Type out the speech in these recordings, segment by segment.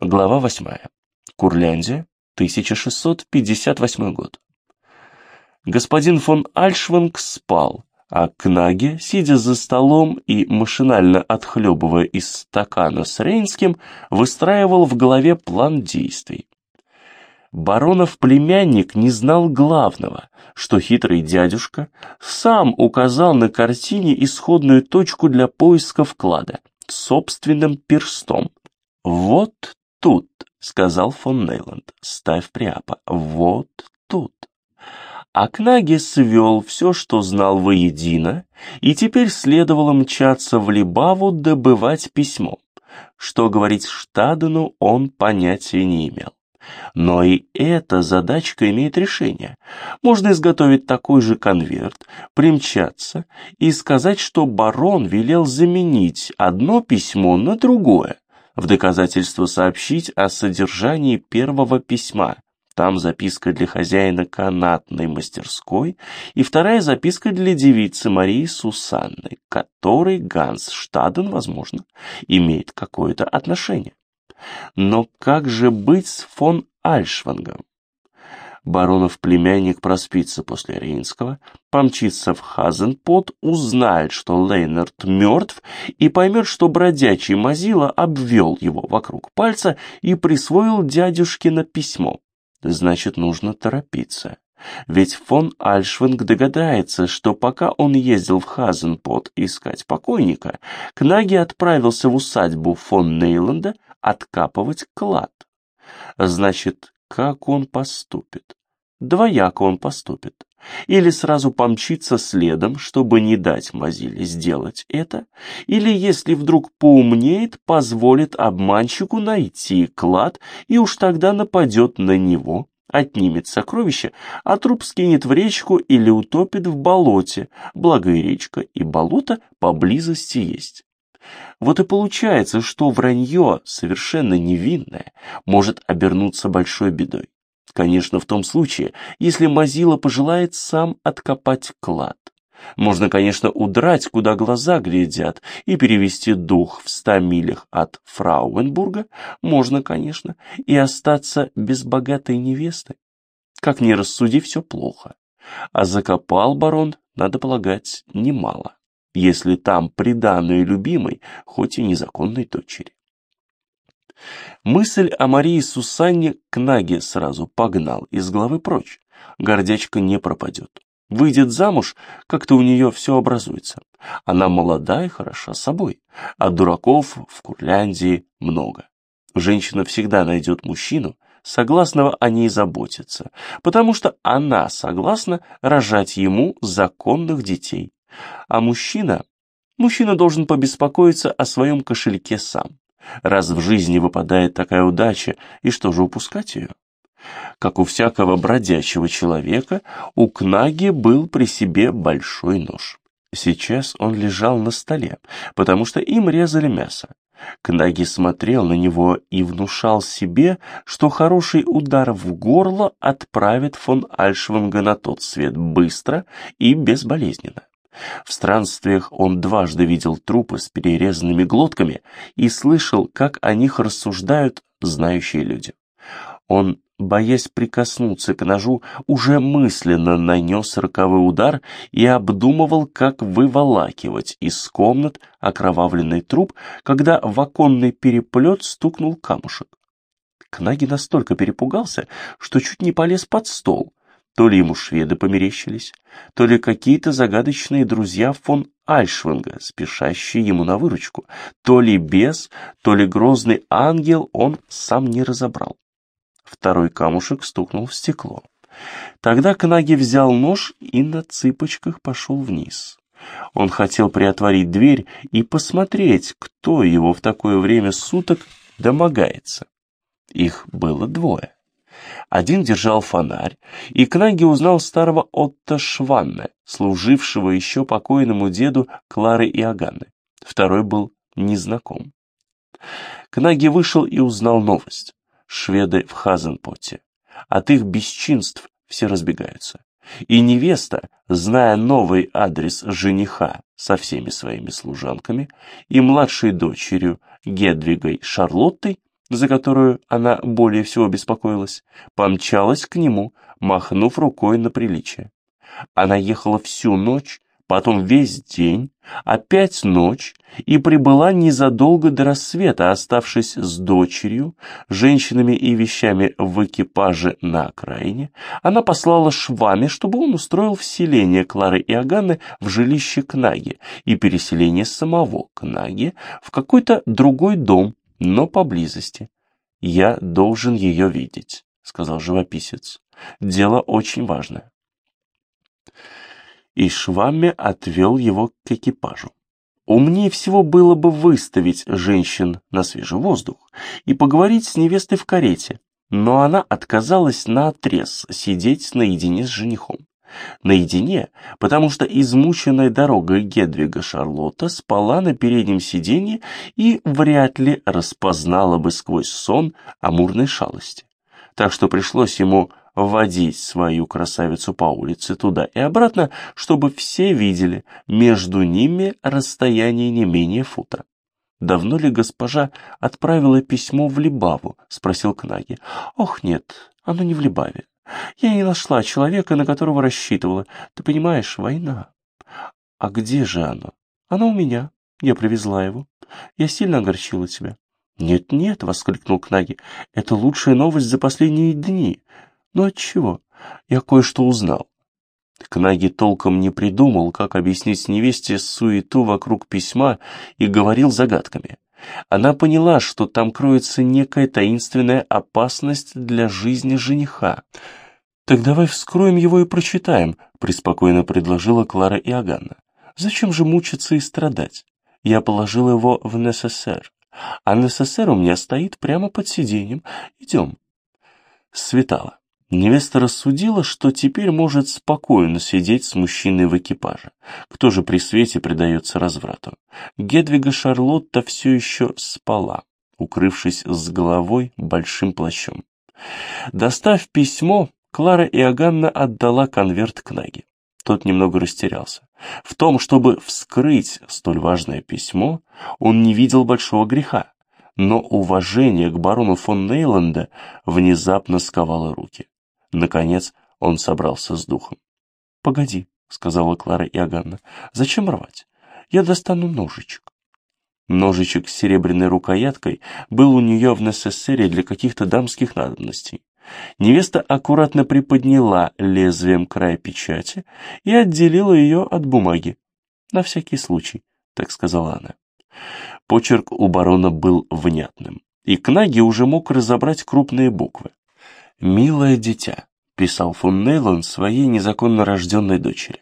Глава 8. Курляндия, 1658 год. Господин фон Альшванг спал, а Кнаге, сидя за столом и машинально отхлебывая из стакана с Рейнским, выстраивал в голове план действий. Баронов племянник не знал главного, что хитрый дядюшка сам указал на картине исходную точку для поиска вклада собственным перстом. Вот тут», — сказал фон Нейланд, ставь пряпа, — «вот тут». А Кнаги свел все, что знал воедино, и теперь следовало мчаться в Либаву добывать письмо. Что говорить Штадену, он понятия не имел. Но и эта задачка имеет решение. Можно изготовить такой же конверт, примчаться и сказать, что барон велел заменить одно письмо на другое, в доказательство сообщить о содержании первого письма. Там записка для хозяина канатной мастерской и вторая записка для девицы Марии Сусанны, которой Ганс Штаден, возможно, имеет какое-то отношение. Но как же быть с фон Альшвангом? Баронов племянник проспится после Рейнского, помчится в Хазенпот, узнает, что Лейнард мертв и поймет, что бродячий Мазила обвел его вокруг пальца и присвоил дядюшкино письмо. Значит, нужно торопиться. Ведь фон Альшвинг догадается, что пока он ездил в Хазенпот искать покойника, Кнаги отправился в усадьбу фон Нейланда откапывать клад. Значит, как он поступит? Двояко он поступит. Или сразу помчится следом, чтобы не дать Мазиле сделать это, или, если вдруг поумнеет, позволит обманщику найти клад и уж тогда нападет на него, отнимет сокровище, а труп скинет в речку или утопит в болоте, благо и речка, и болото поблизости есть. Вот и получается, что вранье, совершенно невинное, может обернуться большой бедой. Конечно, в том случае, если Мазила пожелает сам откопать клад. Можно, конечно, удрать, куда глаза глядят, и перевести дух в ста милях от Фрауенбурга. Можно, конечно, и остаться без богатой невесты. Как ни рассуди, все плохо. А закопал барон, надо полагать, немало, если там приданную любимой, хоть и незаконной дочери. Мысль о Марии Сусанне к Наге сразу погнал из головы прочь. Гордячка не пропадет. Выйдет замуж, как-то у нее все образуется. Она молода и хороша собой, а дураков в Курляндии много. Женщина всегда найдет мужчину, согласного о ней заботиться, потому что она согласна рожать ему законных детей. А мужчина... Мужчина должен побеспокоиться о своем кошельке сам раз в жизни выпадает такая удача, и что же упускать ее? Как у всякого бродячего человека, у Кнаги был при себе большой нож. Сейчас он лежал на столе, потому что им резали мясо. Кнаги смотрел на него и внушал себе, что хороший удар в горло отправит фон Альшванга на тот свет быстро и безболезненно. В странствиях он дважды видел трупы с перерезанными глотками и слышал, как о них рассуждают знающие люди. Он, боясь прикоснуться к ножу, уже мысленно нанес роковой удар и обдумывал, как выволакивать из комнат окровавленный труп, когда в оконный переплет стукнул камушек. Кнаги настолько перепугался, что чуть не полез под стол, то ли ему шведы померещились, то ли какие-то загадочные друзья фон Альшвинга, спешащие ему на выручку, то ли бес, то ли грозный ангел он сам не разобрал. Второй камушек стукнул в стекло. Тогда Кнаги взял нож и на цыпочках пошел вниз. Он хотел приотворить дверь и посмотреть, кто его в такое время суток домогается. Их было двое. Один держал фонарь, и Кнаги узнал старого Отто Шванне, служившего еще покойному деду Клары и Аганны. Второй был незнаком. Кнаги вышел и узнал новость. Шведы в Хазенпоте. От их бесчинств все разбегаются. И невеста, зная новый адрес жениха со всеми своими служанками и младшей дочерью Гедвигой Шарлоттой, за которую она более всего беспокоилась, помчалась к нему, махнув рукой на приличие. Она ехала всю ночь, потом весь день, опять ночь, и прибыла незадолго до рассвета, оставшись с дочерью, женщинами и вещами в экипаже на окраине, она послала швами, чтобы он устроил вселение Клары и Аганны в жилище Кнаги и переселение самого Кнаги в какой-то другой дом, но поблизости. «Я должен ее видеть», — сказал живописец. «Дело очень важное» и Швамме отвел его к экипажу. Умнее всего было бы выставить женщин на свежий воздух и поговорить с невестой в карете, но она отказалась наотрез сидеть наедине с женихом. Наедине, потому что измученная дорогой Гедвига Шарлотта спала на переднем сиденье и вряд ли распознала бы сквозь сон амурной шалости. Так что пришлось ему водить свою красавицу по улице туда и обратно, чтобы все видели, между ними расстояние не менее фута. «Давно ли госпожа отправила письмо в Либаву?» — спросил Кнаги. «Ох, нет, оно не в Либаве. Я не нашла человека, на которого рассчитывала. Ты понимаешь, война. А где же оно? Оно у меня. Я привезла его. Я сильно огорчила тебя». «Нет-нет», — воскликнул Кнаги, — «это лучшая новость за последние дни. Но «Ну, отчего? Я кое-что узнал. Кнаги толком не придумал, как объяснить невесте суету вокруг письма и говорил загадками. Она поняла, что там кроется некая таинственная опасность для жизни жениха. «Так давай вскроем его и прочитаем», — преспокойно предложила Клара Иоганна. «Зачем же мучиться и страдать? Я положила его в НССР, а НССР у меня стоит прямо под сиденьем. Идем». Светало. Невеста рассудила, что теперь может спокойно сидеть с мужчиной в экипаже. Кто же при свете предается разврату? Гедвига Шарлотта все еще спала, укрывшись с головой большим плащом. Достав письмо, Клара Иоганна отдала конверт к Наге. Тот немного растерялся. В том, чтобы вскрыть столь важное письмо, он не видел большого греха, но уважение к барону фон Нейланда внезапно сковало руки. Наконец он собрался с духом. «Погоди», — сказала Клара Иоганна, — «зачем рвать? Я достану ножичек». Ножичек с серебряной рукояткой был у нее в necessary для каких-то дамских надобностей. Невеста аккуратно приподняла лезвием край печати и отделила ее от бумаги. «На всякий случай», — так сказала она. Почерк у барона был внятным, и Кнаги уже мог разобрать крупные буквы. «Милое дитя», — писал фон Нейлон своей незаконно рожденной дочери,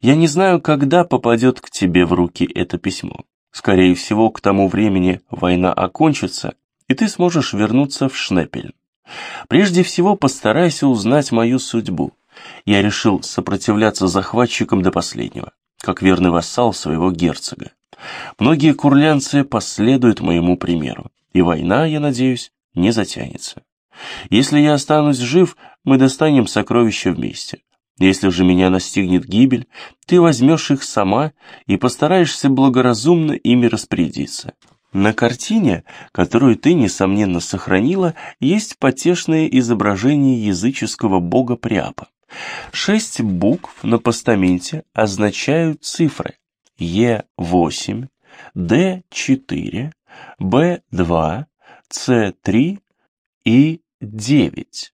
«я не знаю, когда попадет к тебе в руки это письмо. Скорее всего, к тому времени война окончится, и ты сможешь вернуться в Шнепель. Прежде всего, постарайся узнать мою судьбу. Я решил сопротивляться захватчикам до последнего, как верный вассал своего герцога. Многие курлянцы последуют моему примеру, и война, я надеюсь, не затянется. Если я останусь жив, мы достанем сокровища вместе. Если же меня настигнет гибель, ты возьмешь их сама и постараешься благоразумно ими распорядиться. На картине, которую ты, несомненно, сохранила, есть потешное изображение языческого бога Приапа. Шесть букв на постаменте означают цифры Е8, Д4, Б2, С3 и девять.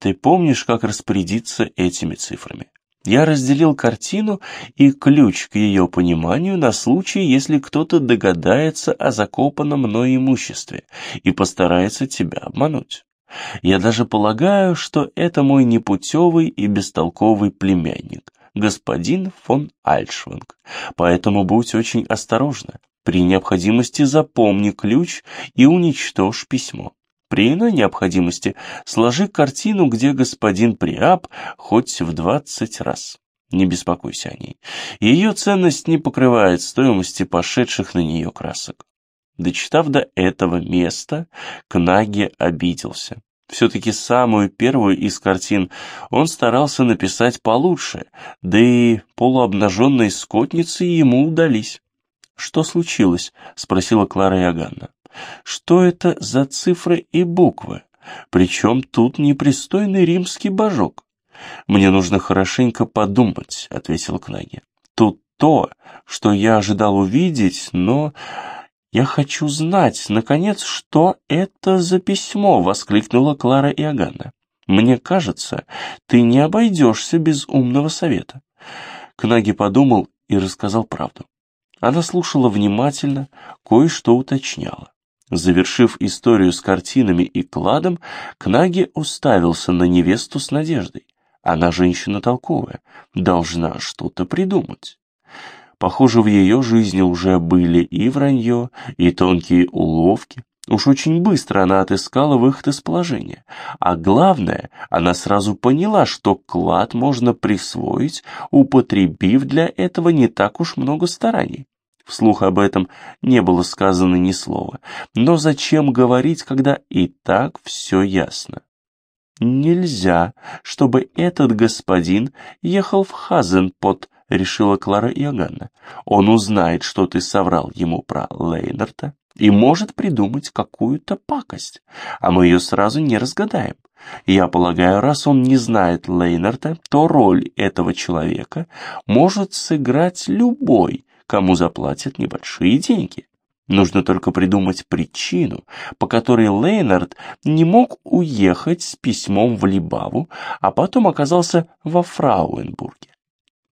Ты помнишь, как распорядиться этими цифрами? Я разделил картину и ключ к ее пониманию на случай, если кто-то догадается о закопанном мной имуществе и постарается тебя обмануть. Я даже полагаю, что это мой непутевый и бестолковый племянник, господин фон Альшванг. Поэтому будь очень осторожна. При необходимости запомни ключ и уничтожь письмо. При иной необходимости сложи картину, где господин Приап хоть в двадцать раз. Не беспокойся о ней. Ее ценность не покрывает стоимости пошедших на нее красок. Дочитав до этого места, Кнаги обиделся. Все-таки самую первую из картин он старался написать получше, да и полуобнаженные скотницы ему удались. «Что случилось?» — спросила Клара Яганна. Что это за цифры и буквы? Причем тут непристойный римский божок. «Мне нужно хорошенько подумать», — ответил Кнаги. «Тут то, что я ожидал увидеть, но я хочу знать, наконец, что это за письмо», — воскликнула Клара Иоганна. «Мне кажется, ты не обойдешься без умного совета». Кнаги подумал и рассказал правду. Она слушала внимательно, кое-что уточняла. Завершив историю с картинами и кладом, Кнаги уставился на невесту с надеждой. Она женщина толковая, должна что-то придумать. Похоже, в ее жизни уже были и вранье, и тонкие уловки. Уж очень быстро она отыскала выход из положения. А главное, она сразу поняла, что клад можно присвоить, употребив для этого не так уж много стараний. Вслух об этом не было сказано ни слова. Но зачем говорить, когда и так все ясно? «Нельзя, чтобы этот господин ехал в Хазенпот», — решила Клара Иоганна. «Он узнает, что ты соврал ему про Лейнарта и может придумать какую-то пакость, а мы ее сразу не разгадаем. Я полагаю, раз он не знает Лейнарта, то роль этого человека может сыграть любой, кому заплатят небольшие деньги. Нужно только придумать причину, по которой Лейнард не мог уехать с письмом в Либаву, а потом оказался во Фрауенбурге.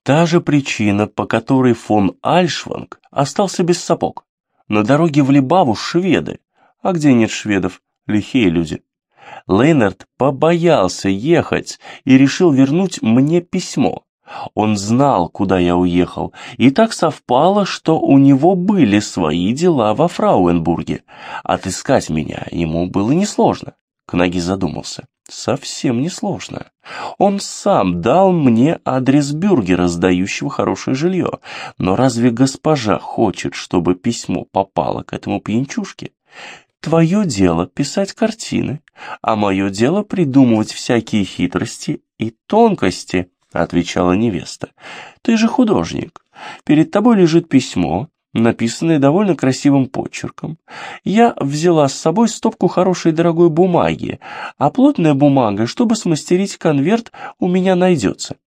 Та же причина, по которой фон Альшванг остался без сапог. На дороге в Либаву шведы. А где нет шведов? Лихие люди. Лейнард побоялся ехать и решил вернуть мне письмо. Он знал, куда я уехал, и так совпало, что у него были свои дела во Фрауенбурге. Отыскать меня ему было несложно. Кнаги задумался. Совсем несложно. Он сам дал мне адрес бюргера, сдающего хорошее жилье. Но разве госпожа хочет, чтобы письмо попало к этому пьянчушке? Твое дело писать картины, а мое дело придумывать всякие хитрости и тонкости, отвечала невеста. «Ты же художник. Перед тобой лежит письмо, написанное довольно красивым почерком. Я взяла с собой стопку хорошей дорогой бумаги, а плотная бумага, чтобы смастерить конверт, у меня найдется».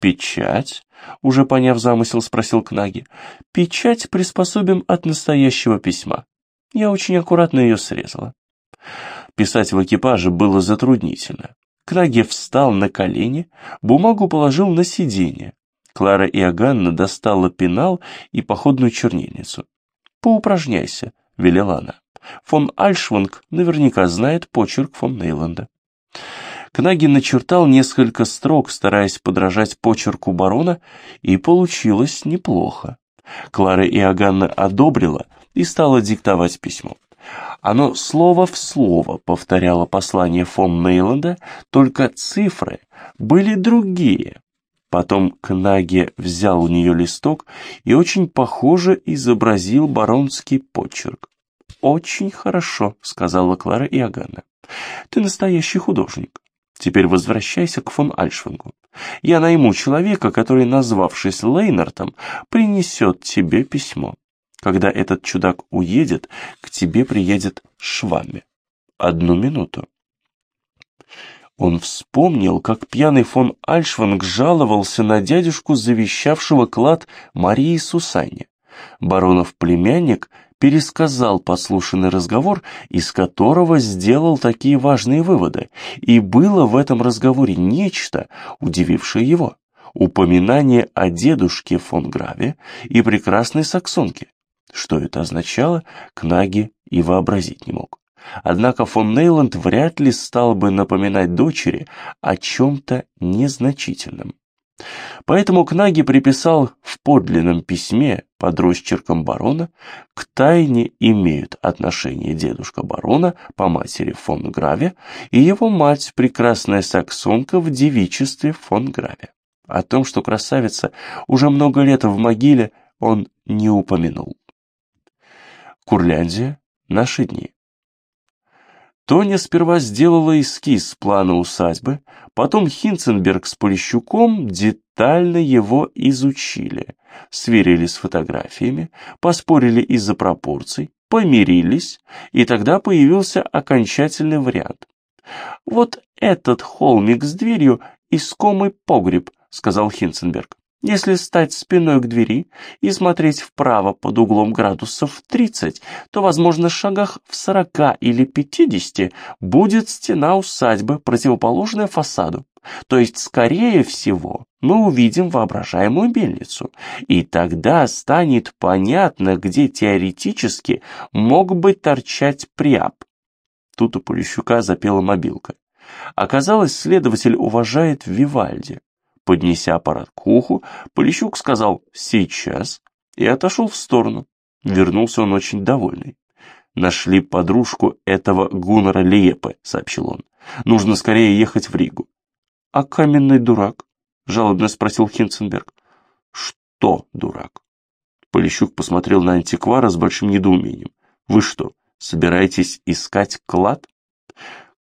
«Печать?» — уже поняв замысел, спросил Кнаги. «Печать приспособим от настоящего письма. Я очень аккуратно ее срезала». Писать в экипаже было затруднительно. Краге встал на колени, бумагу положил на сиденье. Клара Иоганна достала пенал и походную чернильницу. «Поупражняйся», — велела она. Фон Альшванг наверняка знает почерк фон Нейланда. Кнаги начертал несколько строк, стараясь подражать почерку барона, и получилось неплохо. Клара Иоганна одобрила и стала диктовать письмо. Оно слово в слово повторяло послание фон Нейланда, только цифры были другие. Потом Кнаге взял у нее листок и очень похоже изобразил баронский почерк. «Очень хорошо», — сказала Клара Иоганна. «Ты настоящий художник. Теперь возвращайся к фон Альшвингу. Я найму человека, который, назвавшись Лейнартом, принесет тебе письмо. Когда этот чудак уедет, к тебе приедет Швами. Одну минуту. Он вспомнил, как пьяный фон Альшванг жаловался на дядюшку, завещавшего клад Марии Сусанне. Баронов племянник пересказал послушанный разговор, из которого сделал такие важные выводы, и было в этом разговоре нечто, удивившее его. Упоминание о дедушке фон Граве и прекрасной саксонке. Что это означало, Кнаги и вообразить не мог. Однако фон Нейланд вряд ли стал бы напоминать дочери о чем-то незначительном. Поэтому Кнаги приписал в подлинном письме под росчерком барона к тайне имеют отношение дедушка барона по матери фон Граве и его мать, прекрасная саксонка в девичестве фон Граве. О том, что красавица уже много лет в могиле, он не упомянул. Курляндия. Наши дни. Тоня сперва сделала эскиз плана усадьбы, потом Хинценберг с Полищуком детально его изучили, сверили с фотографиями, поспорили из-за пропорций, помирились, и тогда появился окончательный вариант. «Вот этот холмик с дверью — искомый погреб», — сказал Хинценберг. Если стать спиной к двери и смотреть вправо под углом градусов 30, то, возможно, в шагах в 40 или 50 будет стена усадьбы, противоположная фасаду. То есть, скорее всего, мы увидим воображаемую мельницу, и тогда станет понятно, где теоретически мог бы торчать приап. Тут у Полищука запела мобилка. Оказалось, следователь уважает Вивальди. Поднеся аппарат к уху, Полищук сказал «сейчас» и отошел в сторону. Вернулся он очень довольный. «Нашли подружку этого Гуннера Лиепе», — сообщил он. «Нужно скорее ехать в Ригу». «А каменный дурак?» — жалобно спросил Хинценберг. «Что дурак?» Полищук посмотрел на антиквара с большим недоумением. «Вы что, собираетесь искать клад?»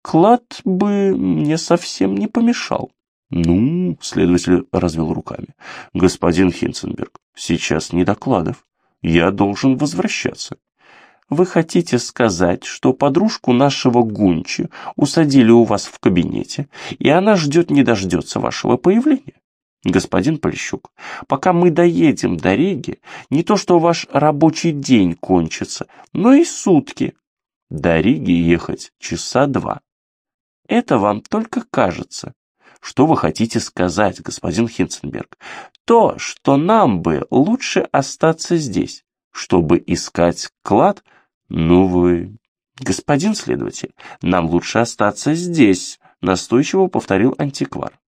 «Клад бы мне совсем не помешал», «Ну...» — следователь развел руками. «Господин Хинценберг, сейчас не докладов. Я должен возвращаться». «Вы хотите сказать, что подружку нашего Гунчи усадили у вас в кабинете, и она ждет не дождется вашего появления?» «Господин Полищук, пока мы доедем до Риги, не то что ваш рабочий день кончится, но и сутки. До Риги ехать часа два. Это вам только кажется. Что вы хотите сказать, господин Хинценберг? То, что нам бы лучше остаться здесь, чтобы искать клад? Ну вы... Господин следователь, нам лучше остаться здесь, настойчиво повторил антиквар.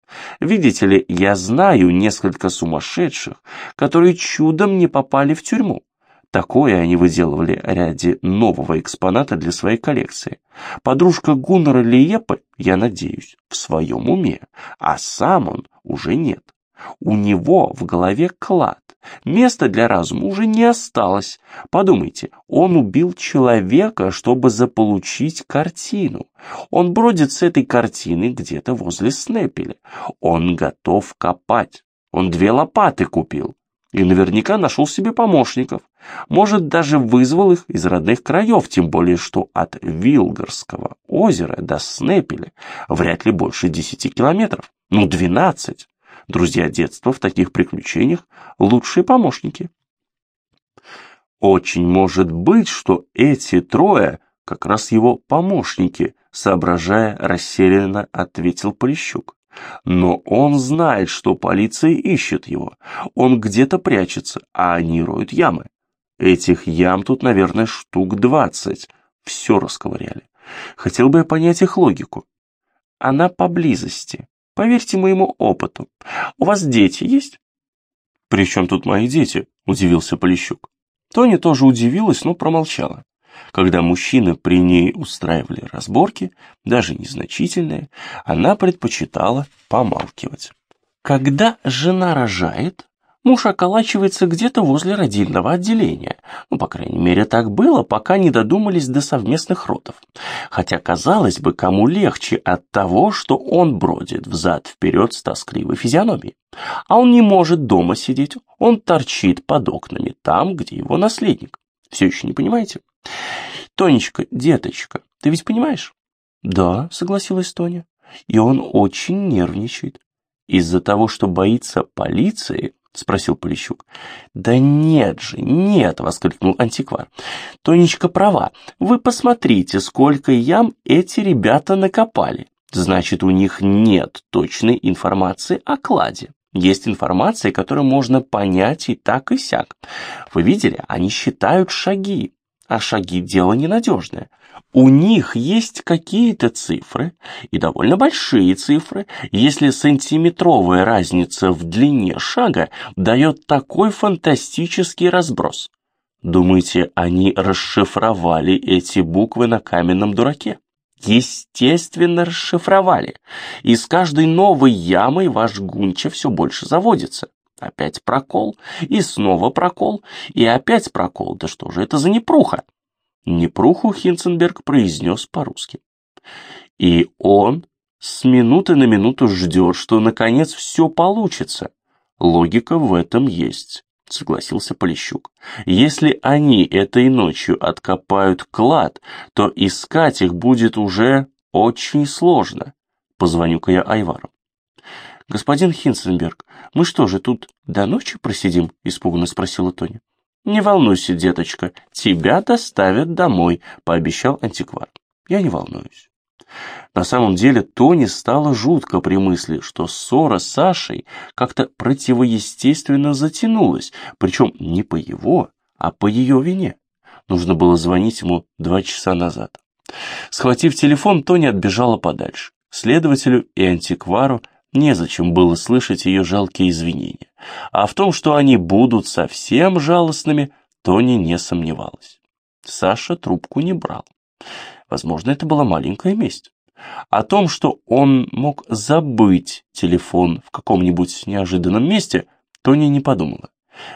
Видите ли, я знаю несколько сумасшедших, которые чудом не попали в тюрьму. Такое они выделывали ради нового экспоната для своей коллекции. Подружка Гуннера Лиепа, я надеюсь, в своем уме, а сам он уже нет. У него в голове клад. Места для разума уже не осталось. Подумайте, он убил человека, чтобы заполучить картину. Он бродит с этой картиной где-то возле Снепеля. Он готов копать. Он две лопаты купил и наверняка нашел себе помощников. Может, даже вызвал их из родных краев, тем более, что от Вилгарского озера до Снепеля вряд ли больше десяти километров. Ну, двенадцать. Друзья детства в таких приключениях – лучшие помощники. Очень может быть, что эти трое как раз его помощники, соображая растерянно, ответил Полищук. Но он знает, что полиция ищет его. Он где-то прячется, а они роют ямы. Этих ям тут, наверное, штук двадцать. Все расковыряли. Хотел бы я понять их логику. Она поблизости. Поверьте моему опыту. У вас дети есть? «При чем тут мои дети?» – удивился Полищук. Тоня тоже удивилась, но промолчала. Когда мужчины при ней устраивали разборки, даже незначительные, она предпочитала помалкивать. Когда жена рожает, муж околачивается где-то возле родильного отделения. Ну, по крайней мере, так было, пока не додумались до совместных родов. Хотя, казалось бы, кому легче от того, что он бродит взад-вперед с тоскливой физиономией. А он не может дома сидеть, он торчит под окнами, там, где его наследник. Все еще не понимаете? Тонечка, деточка, ты ведь понимаешь? Да, согласилась Тоня. И он очень нервничает. Из-за того, что боится полиции, спросил Полищук. Да нет же, нет, воскликнул антиквар. Тонечка права. Вы посмотрите, сколько ям эти ребята накопали. Значит, у них нет точной информации о кладе. Есть информация, которую можно понять и так, и сяк. Вы видели, они считают шаги, а шаги – дело ненадежное. У них есть какие-то цифры, и довольно большие цифры, если сантиметровая разница в длине шага дает такой фантастический разброс. Думаете, они расшифровали эти буквы на каменном дураке? Естественно, расшифровали. И с каждой новой ямой ваш Гунча все больше заводится. Опять прокол, и снова прокол, и опять прокол. Да что же это за непруха? Непруху Хинценберг произнес по-русски. И он с минуты на минуту ждет, что наконец все получится. Логика в этом есть. — согласился Полищук. «Если они этой ночью откопают клад, то искать их будет уже очень сложно. Позвоню-ка я Айвару». «Господин Хинценберг, мы что же тут до ночи просидим?» — испуганно спросила Тоня. «Не волнуйся, деточка, тебя доставят домой», — пообещал антиквар. «Я не волнуюсь». На самом деле Тони стало жутко при мысли, что ссора с Сашей как-то противоестественно затянулась, причем не по его, а по ее вине. Нужно было звонить ему два часа назад. Схватив телефон, Тони отбежала подальше. Следователю и антиквару незачем было слышать ее жалкие извинения. А в том, что они будут совсем жалостными, Тони не сомневалась. Саша трубку не брал. Возможно, это была маленькая месть. О том, что он мог забыть телефон в каком-нибудь неожиданном месте, Тони не подумала.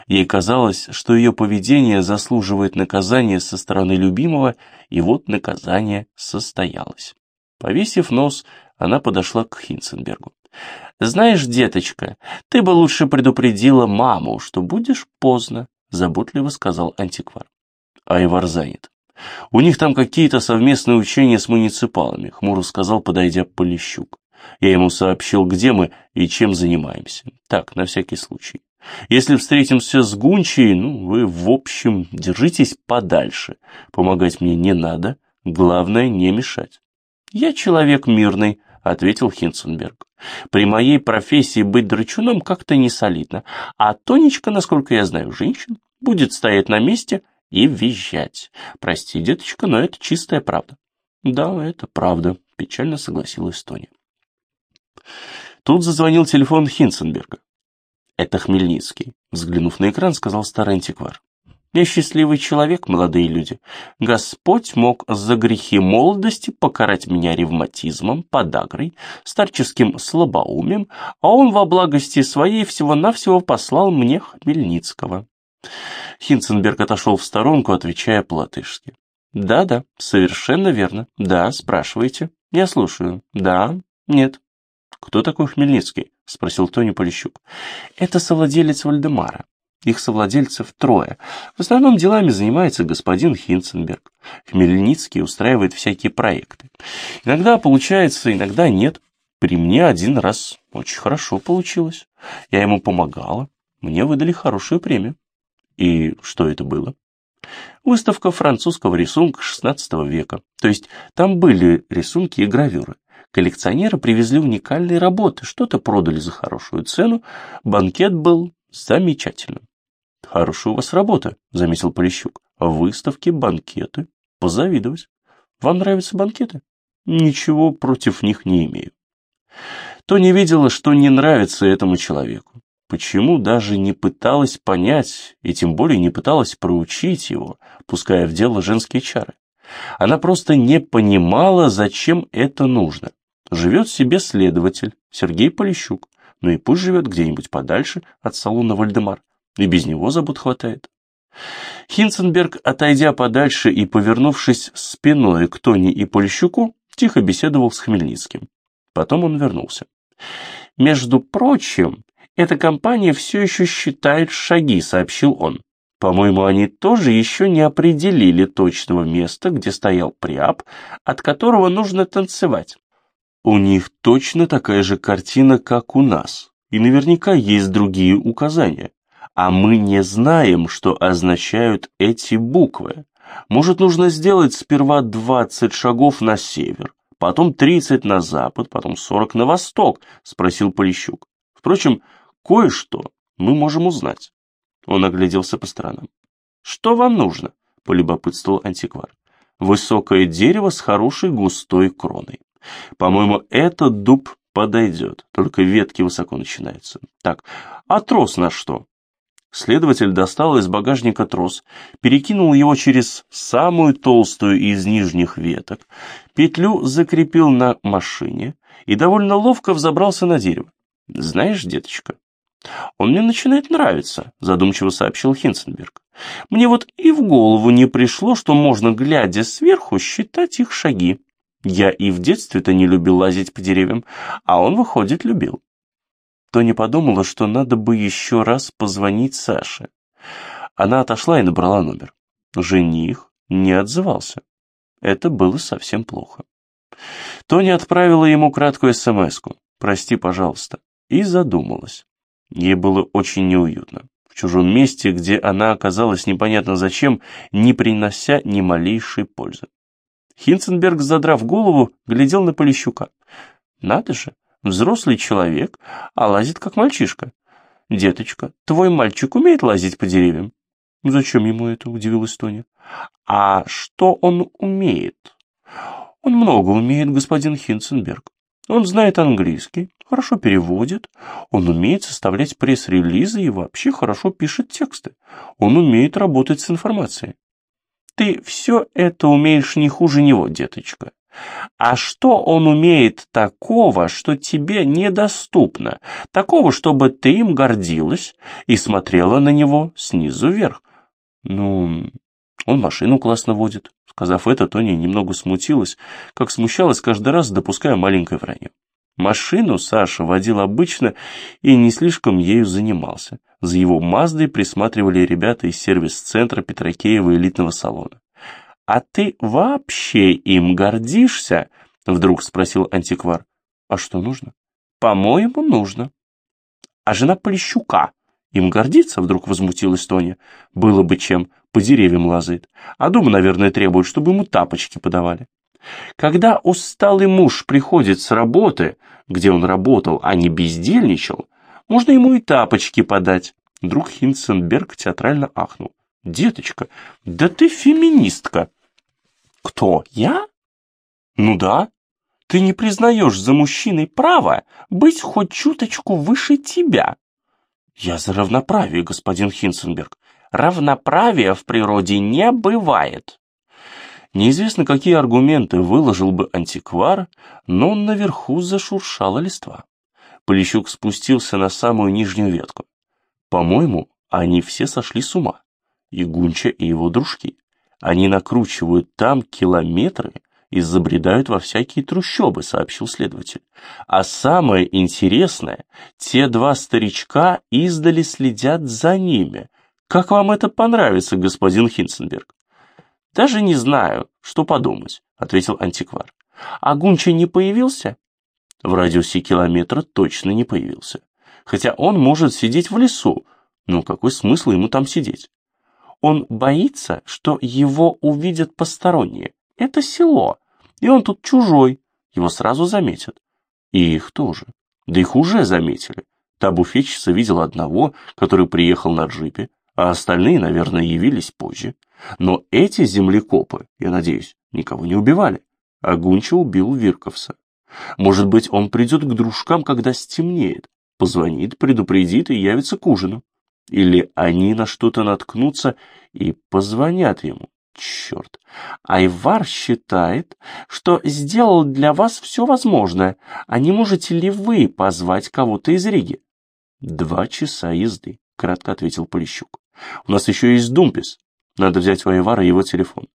Ей казалось, что ее поведение заслуживает наказания со стороны любимого, и вот наказание состоялось. Повесив нос, она подошла к Хинценбергу. «Знаешь, деточка, ты бы лучше предупредила маму, что будешь поздно», заботливо сказал антиквар. Айвар занят. У них там какие-то совместные учения с муниципалами, хмуро сказал, подойдя Полищук. Я ему сообщил, где мы и чем занимаемся. Так, на всякий случай. Если встретимся с Гунчей, ну, вы, в общем, держитесь подальше. Помогать мне не надо, главное не мешать. Я человек мирный, ответил Хинценберг. При моей профессии быть драчуном как-то не солидно, а Тонечка, насколько я знаю, женщин, будет стоять на месте и визжать. Прости, деточка, но это чистая правда. Да, это правда, печально согласилась Тоня. Тут зазвонил телефон Хинценберга. Это Хмельницкий. Взглянув на экран, сказал старый антиквар. Я счастливый человек, молодые люди. Господь мог за грехи молодости покарать меня ревматизмом, подагрой, старческим слабоумием, а он во благости своей всего-навсего послал мне Хмельницкого. Хинценберг отошел в сторонку, отвечая по-латышски. «Да-да, совершенно верно. Да, спрашивайте. Я слушаю. Да, нет». «Кто такой Хмельницкий?» — спросил Тони Полищук. «Это совладелец Вальдемара. Их совладельцев трое. В основном делами занимается господин Хинценберг. Хмельницкий устраивает всякие проекты. Иногда получается, иногда нет. При мне один раз очень хорошо получилось. Я ему помогала. Мне выдали хорошую премию. И что это было? Выставка французского рисунка XVI века. То есть там были рисунки и гравюры. Коллекционеры привезли уникальные работы, что-то продали за хорошую цену. Банкет был замечательным. «Хорошая у вас работа», — заметил Полищук. «Выставки, банкеты. Позавидовать. Вам нравятся банкеты?» «Ничего против них не имею». То не видела, что не нравится этому человеку. Почему даже не пыталась понять, и тем более не пыталась проучить его, пуская в дело женские чары? Она просто не понимала, зачем это нужно. Живет себе следователь, Сергей Полищук, ну и пусть живет где-нибудь подальше от салона Вальдемар, и без него забот хватает. Хинценберг, отойдя подальше и повернувшись спиной к Тони и Полищуку, тихо беседовал с Хмельницким. Потом он вернулся. «Между прочим, эта компания все еще считает шаги», — сообщил он. «По-моему, они тоже еще не определили точного места, где стоял приап, от которого нужно танцевать». «У них точно такая же картина, как у нас, и наверняка есть другие указания. А мы не знаем, что означают эти буквы. Может, нужно сделать сперва 20 шагов на север, потом 30 на запад, потом 40 на восток?» — спросил Полищук. Впрочем, Кое-что мы можем узнать. Он огляделся по сторонам. Что вам нужно? Полюбопытствовал антиквар. Высокое дерево с хорошей густой кроной. По-моему, этот дуб подойдет, только ветки высоко начинаются. Так, а трос на что? Следователь достал из багажника трос, перекинул его через самую толстую из нижних веток, петлю закрепил на машине и довольно ловко взобрался на дерево. Знаешь, деточка, «Он мне начинает нравиться», — задумчиво сообщил Хинценберг. «Мне вот и в голову не пришло, что можно, глядя сверху, считать их шаги. Я и в детстве-то не любил лазить по деревьям, а он, выходит, любил». Тони подумала, что надо бы еще раз позвонить Саше. Она отошла и набрала номер. Жених не отзывался. Это было совсем плохо. Тони отправила ему краткую смс «Прости, пожалуйста», и задумалась. Ей было очень неуютно. В чужом месте, где она оказалась непонятно зачем, не принося ни малейшей пользы. Хинценберг, задрав голову, глядел на Полищука. «Надо же, взрослый человек, а лазит как мальчишка. Деточка, твой мальчик умеет лазить по деревьям?» «Зачем ему это?» – удивилась Тоня. «А что он умеет?» «Он много умеет, господин Хинценберг. Он знает английский, хорошо переводит, он умеет составлять пресс-релизы и вообще хорошо пишет тексты. Он умеет работать с информацией. Ты все это умеешь не хуже него, деточка. А что он умеет такого, что тебе недоступно? Такого, чтобы ты им гордилась и смотрела на него снизу вверх? Ну, он машину классно водит. Сказав это, Тоня немного смутилась, как смущалась каждый раз, допуская маленькое вранье. Машину Саша водил обычно и не слишком ею занимался. За его Маздой присматривали ребята из сервис-центра Петрокеева элитного салона. «А ты вообще им гордишься?» — вдруг спросил антиквар. «А что нужно?» «По-моему, нужно». «А жена Полищука им гордится?» — вдруг возмутилась Тоня. «Было бы чем, по деревьям лазает. А дома, наверное, требует, чтобы ему тапочки подавали». Когда усталый муж приходит с работы, где он работал, а не бездельничал, можно ему и тапочки подать. Друг Хинценберг театрально ахнул. «Деточка, да ты феминистка!» «Кто, я?» «Ну да. Ты не признаешь за мужчиной право быть хоть чуточку выше тебя». «Я за равноправие, господин Хинценберг. Равноправия в природе не бывает». Неизвестно, какие аргументы выложил бы антиквар, но наверху зашуршала листва. Полищук спустился на самую нижнюю ветку. По-моему, они все сошли с ума. И Гунча, и его дружки. Они накручивают там километры и забредают во всякие трущобы, сообщил следователь. А самое интересное, те два старичка издали следят за ними. Как вам это понравится, господин Хинценберг? «Даже не знаю, что подумать», — ответил антиквар. «А Гунча не появился?» В радиусе километра точно не появился. Хотя он может сидеть в лесу, но какой смысл ему там сидеть? Он боится, что его увидят посторонние. Это село, и он тут чужой, его сразу заметят. И их тоже. Да их уже заметили. Та буфетчица видела одного, который приехал на джипе, а остальные, наверное, явились позже. Но эти землекопы, я надеюсь, никого не убивали. А Гунча убил Вирковса. Может быть, он придет к дружкам, когда стемнеет, позвонит, предупредит и явится к ужину. Или они на что-то наткнутся и позвонят ему. Черт. Айвар считает, что сделал для вас все возможное, а не можете ли вы позвать кого-то из Риги? Два часа езды, кратко ответил Полищук. У нас еще есть Думпис. Надо взять у Айвара его телефон.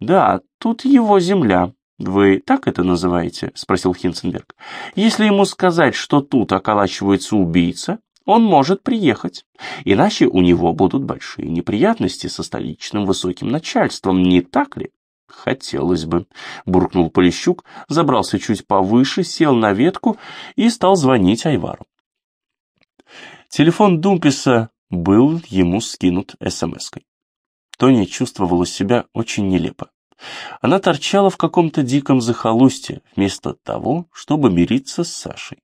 Да, тут его земля. Вы так это называете? Спросил Хинценберг. Если ему сказать, что тут околачивается убийца, он может приехать. Иначе у него будут большие неприятности со столичным высоким начальством, не так ли? Хотелось бы, буркнул Полищук, забрался чуть повыше, сел на ветку и стал звонить Айвару. Телефон Думписа был ему скинут смс-кой. Тоня чувствовала себя очень нелепо. Она торчала в каком-то диком захолустье, вместо того, чтобы мириться с Сашей.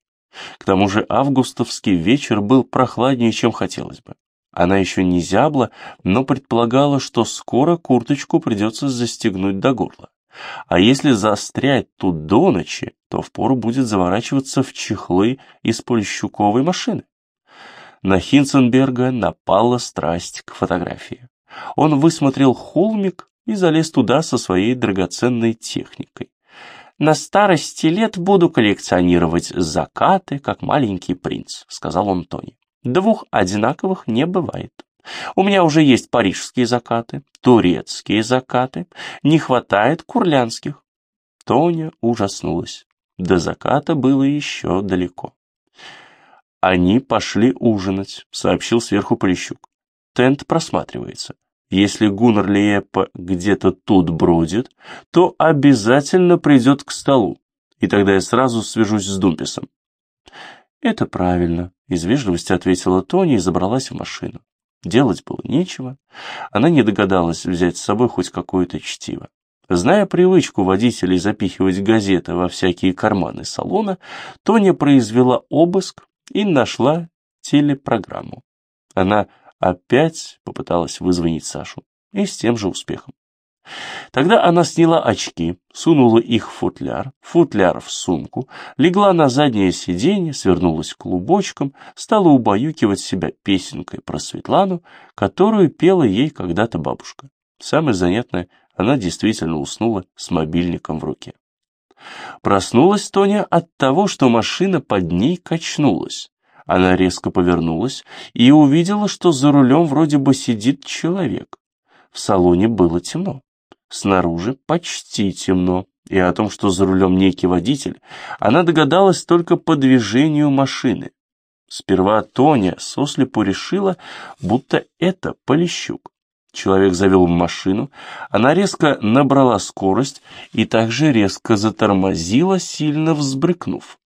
К тому же августовский вечер был прохладнее, чем хотелось бы. Она еще не зябла, но предполагала, что скоро курточку придется застегнуть до горла. А если застрять тут до ночи, то впору будет заворачиваться в чехлы из польщуковой машины. На Хинценберга напала страсть к фотографии. Он высмотрел холмик и залез туда со своей драгоценной техникой. «На старости лет буду коллекционировать закаты, как маленький принц», — сказал он Тони. «Двух одинаковых не бывает. У меня уже есть парижские закаты, турецкие закаты, не хватает курлянских». Тоня ужаснулась. До заката было еще далеко. «Они пошли ужинать», — сообщил сверху Полищук. тент просматривается. Если Гуннар Лиеппа где-то тут бродит, то обязательно придет к столу, и тогда я сразу свяжусь с Думписом. «Это правильно», — из вежливости ответила Тони и забралась в машину. Делать было нечего. Она не догадалась взять с собой хоть какое-то чтиво. Зная привычку водителей запихивать газеты во всякие карманы салона, Тоня произвела обыск и нашла телепрограмму. Она опять попыталась вызвонить Сашу, и с тем же успехом. Тогда она сняла очки, сунула их в футляр, футляр в сумку, легла на заднее сиденье, свернулась клубочком, стала убаюкивать себя песенкой про Светлану, которую пела ей когда-то бабушка. Самое занятное, она действительно уснула с мобильником в руке. Проснулась Тоня от того, что машина под ней качнулась. Она резко повернулась и увидела, что за рулем вроде бы сидит человек. В салоне было темно. Снаружи почти темно, и о том, что за рулем некий водитель, она догадалась только по движению машины. Сперва Тоня сослепу решила, будто это Полищук. Человек завел машину, она резко набрала скорость и также резко затормозила, сильно взбрыкнув.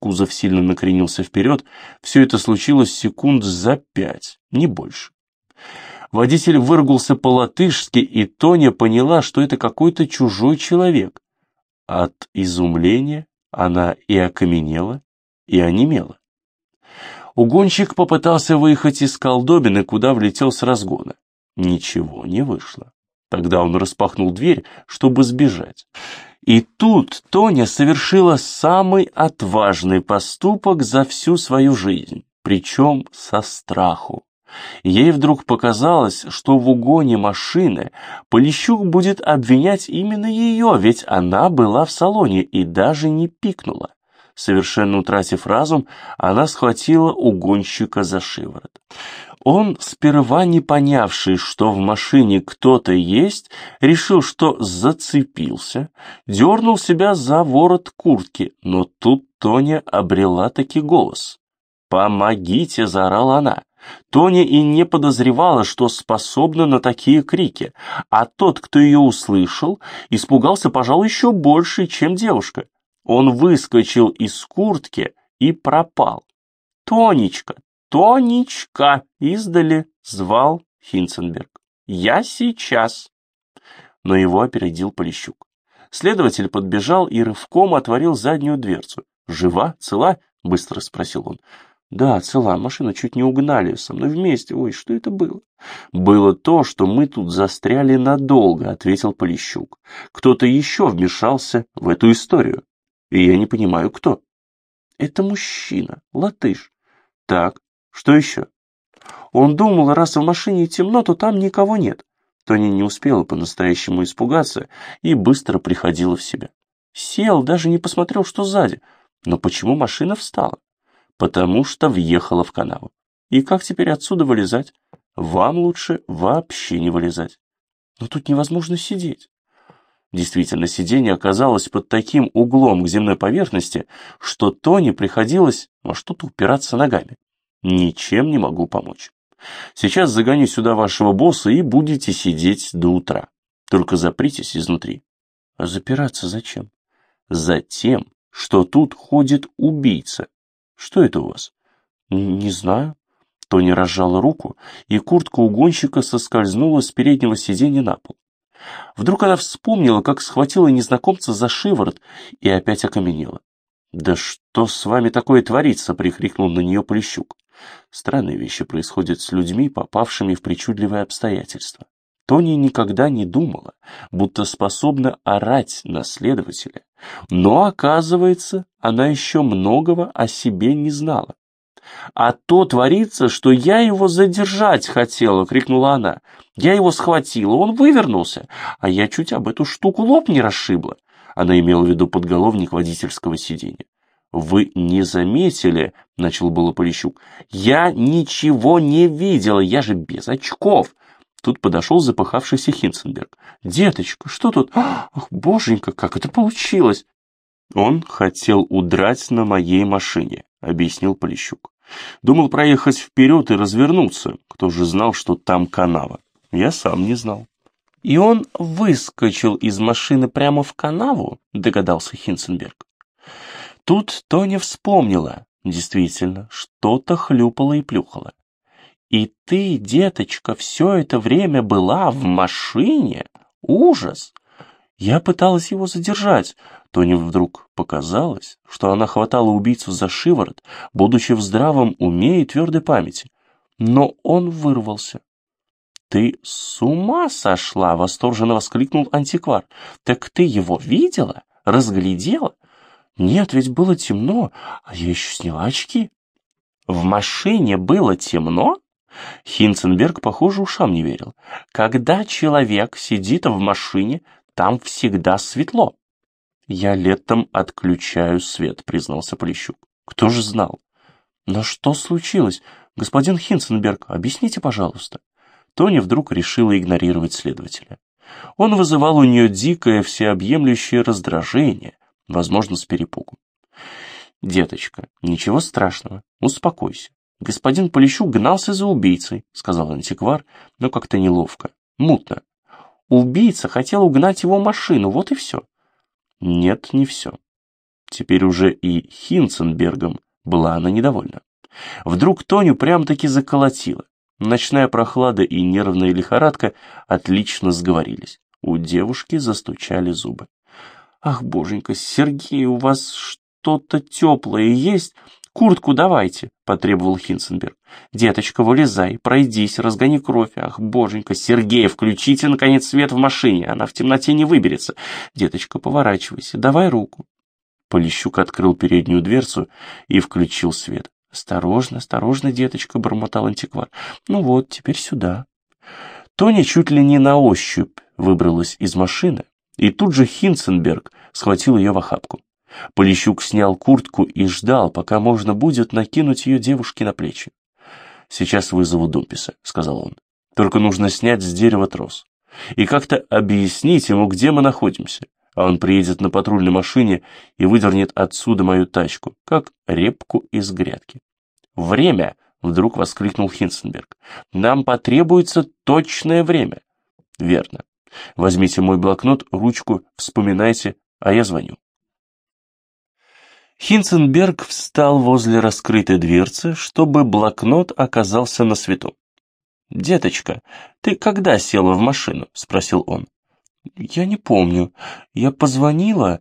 Кузов сильно накренился вперед, все это случилось секунд за пять, не больше. Водитель выругался по-латышски, и Тоня поняла, что это какой-то чужой человек. От изумления она и окаменела, и онемела. Угонщик попытался выехать из колдобины, куда влетел с разгона. Ничего не вышло. Тогда он распахнул дверь, чтобы сбежать. И тут Тоня совершила самый отважный поступок за всю свою жизнь, причем со страху. Ей вдруг показалось, что в угоне машины Полищук будет обвинять именно ее, ведь она была в салоне и даже не пикнула. Совершенно утратив разум, она схватила угонщика за шиворот. Он, сперва не понявший, что в машине кто-то есть, решил, что зацепился, дернул себя за ворот куртки, но тут Тоня обрела таки голос. «Помогите!» — заорала она. Тоня и не подозревала, что способна на такие крики, а тот, кто ее услышал, испугался, пожалуй, еще больше, чем девушка. Он выскочил из куртки и пропал. «Тонечка, Тонечка!» издали звал Хинценберг. «Я сейчас!» Но его опередил Полищук. Следователь подбежал и рывком отворил заднюю дверцу. «Жива? Цела?» — быстро спросил он. Да, цела, машину чуть не угнали со мной вместе. Ой, что это было? Было то, что мы тут застряли надолго, ответил Полищук. Кто-то еще вмешался в эту историю. И я не понимаю, кто. Это мужчина, латыш. Так, что еще? Он думал, раз в машине темно, то там никого нет. Тони не успела по-настоящему испугаться и быстро приходила в себя. Сел, даже не посмотрел, что сзади. Но почему машина встала? потому что въехала в канаву. И как теперь отсюда вылезать? Вам лучше вообще не вылезать. Но тут невозможно сидеть. Действительно, сиденье оказалось под таким углом к земной поверхности, что Тони приходилось во что-то упираться ногами. Ничем не могу помочь. Сейчас загоню сюда вашего босса и будете сидеть до утра. Только запритесь изнутри. А запираться зачем? Затем, что тут ходит убийца, что это у вас? Не знаю. Тони разжала руку, и куртка угонщика соскользнула с переднего сиденья на пол. Вдруг она вспомнила, как схватила незнакомца за шиворот и опять окаменела. «Да что с вами такое творится?» — прикрикнул на нее Полищук. Странные вещи происходят с людьми, попавшими в причудливые обстоятельства. Тони никогда не думала, будто способна орать на следователя, но, оказывается, она еще многого о себе не знала. «А то творится, что я его задержать хотела!» — крикнула она. «Я его схватила, он вывернулся, а я чуть об эту штуку лоб не расшибла!» Она имела в виду подголовник водительского сиденья. «Вы не заметили?» — начал было Полищук. «Я ничего не видела, я же без очков!» Тут подошел запыхавшийся Хинценберг. «Деточка, что тут? Ах, боженька, как это получилось?» «Он хотел удрать на моей машине», — объяснил Полищук. Думал проехать вперед и развернуться. Кто же знал, что там канава? Я сам не знал. И он выскочил из машины прямо в канаву, догадался Хинценберг. Тут Тоня вспомнила, действительно, что-то хлюпало и плюхало. И ты, деточка, все это время была в машине? Ужас! Я пыталась его задержать. Тони вдруг показалось, что она хватала убийцу за шиворот, будучи в здравом уме и твердой памяти. Но он вырвался. «Ты с ума сошла!» — восторженно воскликнул антиквар. «Так ты его видела? Разглядела?» «Нет, ведь было темно, а я еще сняла очки». «В машине было темно?» Хинценберг, похоже, ушам не верил. «Когда человек сидит в машине, там всегда светло». «Я летом отключаю свет», — признался Полищук. «Кто же знал?» «Но что случилось? Господин Хинценберг, объясните, пожалуйста». Тоня вдруг решила игнорировать следователя. Он вызывал у нее дикое всеобъемлющее раздражение, возможно, с перепугу. «Деточка, ничего страшного, успокойся. Господин Полищук гнался за убийцей», — сказал антиквар, но как-то неловко, мутно. «Убийца хотел угнать его машину, вот и все». Нет, не все. Теперь уже и Хинценбергом была она недовольна. Вдруг Тоню прям-таки заколотило. Ночная прохлада и нервная лихорадка отлично сговорились. У девушки застучали зубы. «Ах, боженька, Сергей, у вас что-то теплое есть? Куртку давайте», — потребовал Хинценберг. «Деточка, вылезай, пройдись, разгони кровь. Ах, боженька, Сергей, включите, наконец, свет в машине, она в темноте не выберется. Деточка, поворачивайся, давай руку». Полищук открыл переднюю дверцу и включил свет. «Осторожно, осторожно, деточка», — бормотал антиквар. «Ну вот, теперь сюда». Тоня чуть ли не на ощупь выбралась из машины, и тут же Хинценберг схватил ее в охапку. Полищук снял куртку и ждал, пока можно будет накинуть ее девушке на плечи. «Сейчас вызову Думписа», — сказал он. «Только нужно снять с дерева трос. И как-то объяснить ему, где мы находимся а он приедет на патрульной машине и выдернет отсюда мою тачку, как репку из грядки. «Время!» — вдруг воскликнул Хинценберг. «Нам потребуется точное время». «Верно. Возьмите мой блокнот, ручку, вспоминайте, а я звоню». Хинценберг встал возле раскрытой дверцы, чтобы блокнот оказался на свету. «Деточка, ты когда села в машину?» — спросил он. «Я не помню. Я позвонила...»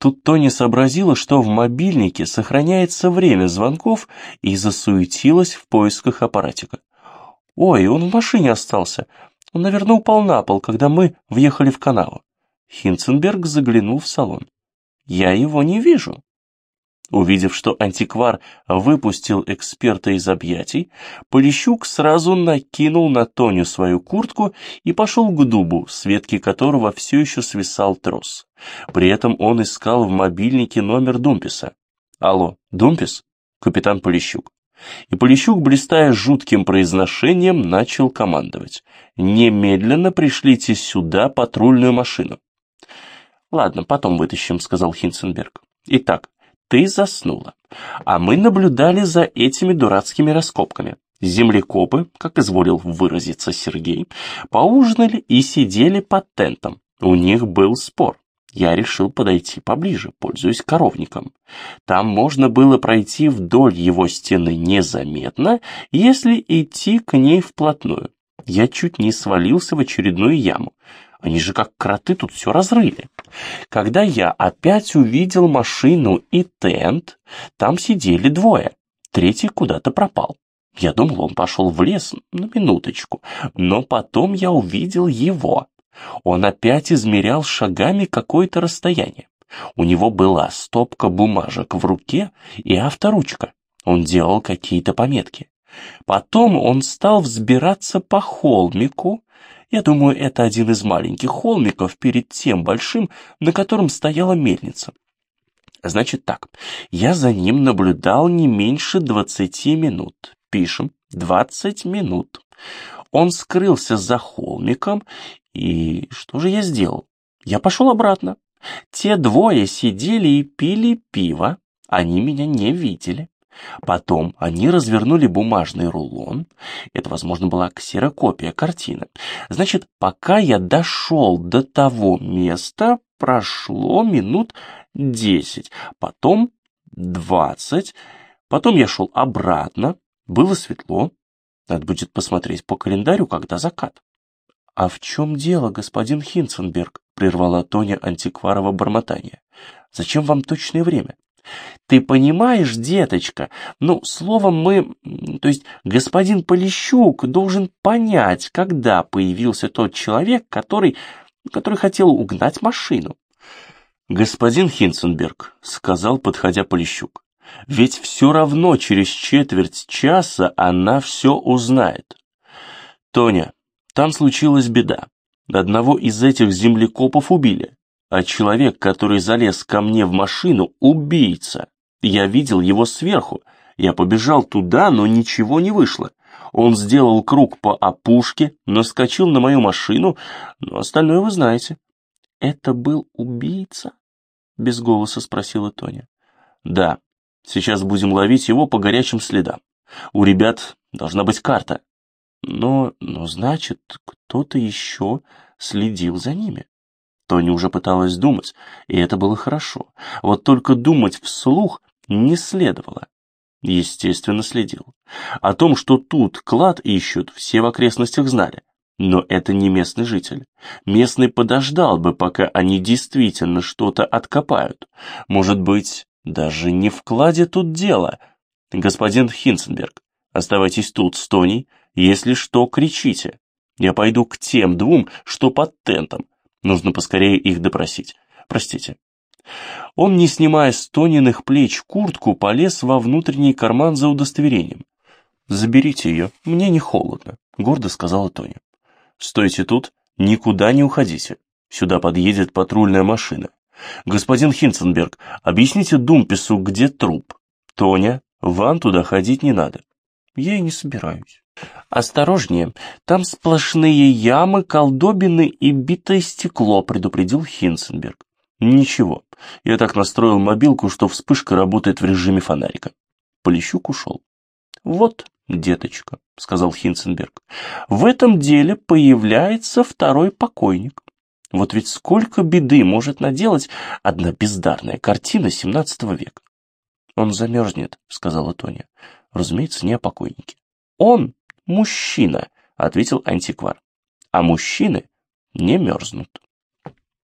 Тут Тони сообразила, что в мобильнике сохраняется время звонков и засуетилась в поисках аппаратика. «Ой, он в машине остался. Он, наверное, упал на пол, когда мы въехали в канаву». Хинценберг заглянул в салон. «Я его не вижу». Увидев, что антиквар выпустил эксперта из объятий, Полищук сразу накинул на Тоню свою куртку и пошел к дубу, с ветки которого все еще свисал трос. При этом он искал в мобильнике номер Думписа. «Алло, Думпис?» «Капитан Полищук». И Полищук, блистая жутким произношением, начал командовать. «Немедленно пришлите сюда патрульную машину». «Ладно, потом вытащим», — сказал Хинценберг. «Итак, ты заснула, а мы наблюдали за этими дурацкими раскопками. Землекопы, как изволил выразиться Сергей, поужинали и сидели под тентом. У них был спор. Я решил подойти поближе, пользуясь коровником. Там можно было пройти вдоль его стены незаметно, если идти к ней вплотную. Я чуть не свалился в очередную яму. Они же как кроты тут все разрыли. Когда я опять увидел машину и тент, там сидели двое. Третий куда-то пропал. Я думал, он пошел в лес на минуточку, но потом я увидел его. Он опять измерял шагами какое-то расстояние. У него была стопка бумажек в руке и авторучка. Он делал какие-то пометки. Потом он стал взбираться по холмику, я думаю, это один из маленьких холмиков перед тем большим, на котором стояла мельница. Значит так, я за ним наблюдал не меньше двадцати минут. Пишем, двадцать минут. Он скрылся за холмиком, и что же я сделал? Я пошел обратно. Те двое сидели и пили пиво, они меня не видели. Потом они развернули бумажный рулон. Это, возможно, была ксерокопия картины. Значит, пока я дошел до того места, прошло минут десять, потом двадцать, потом я шел обратно, было светло. Надо будет посмотреть по календарю, когда закат. «А в чем дело, господин Хинценберг?» — прервала Тоня антикварова бормотание. «Зачем вам точное время?» Ты понимаешь, деточка, ну, словом, мы, то есть господин Полищук должен понять, когда появился тот человек, который, который хотел угнать машину. Господин Хинценберг, сказал, подходя Полищук, ведь все равно через четверть часа она все узнает. Тоня, там случилась беда. Одного из этих землекопов убили. А человек, который залез ко мне в машину, убийца. Я видел его сверху. Я побежал туда, но ничего не вышло. Он сделал круг по опушке, наскочил на мою машину, но остальное вы знаете. Это был убийца? Без голоса спросила Тоня. Да, сейчас будем ловить его по горячим следам. У ребят должна быть карта. Но, но значит, кто-то еще следил за ними. Тони уже пыталась думать, и это было хорошо. Вот только думать вслух не следовало. Естественно, следил. О том, что тут клад ищут, все в окрестностях знали. Но это не местный житель. Местный подождал бы, пока они действительно что-то откопают. Может быть, даже не в кладе тут дело. Господин Хинценберг, оставайтесь тут с Тоней. Если что, кричите. Я пойду к тем двум, что под тентом. Нужно поскорее их допросить. Простите. Он, не снимая с Тониных плеч куртку, полез во внутренний карман за удостоверением. «Заберите ее, мне не холодно», — гордо сказала Тоня. «Стойте тут, никуда не уходите. Сюда подъедет патрульная машина. Господин Хинценберг, объясните Думпису, где труп. Тоня, вам туда ходить не надо». «Я и не собираюсь». «Осторожнее, там сплошные ямы, колдобины и битое стекло», — предупредил Хинценберг. «Ничего, я так настроил мобилку, что вспышка работает в режиме фонарика». Полищук ушел. «Вот, деточка», — сказал Хинценберг, — «в этом деле появляется второй покойник. Вот ведь сколько беды может наделать одна бездарная картина XVII века». «Он замерзнет», — сказала Тоня. «Разумеется, не о покойнике». «Он мужчина», — ответил антиквар. «А мужчины не мерзнут».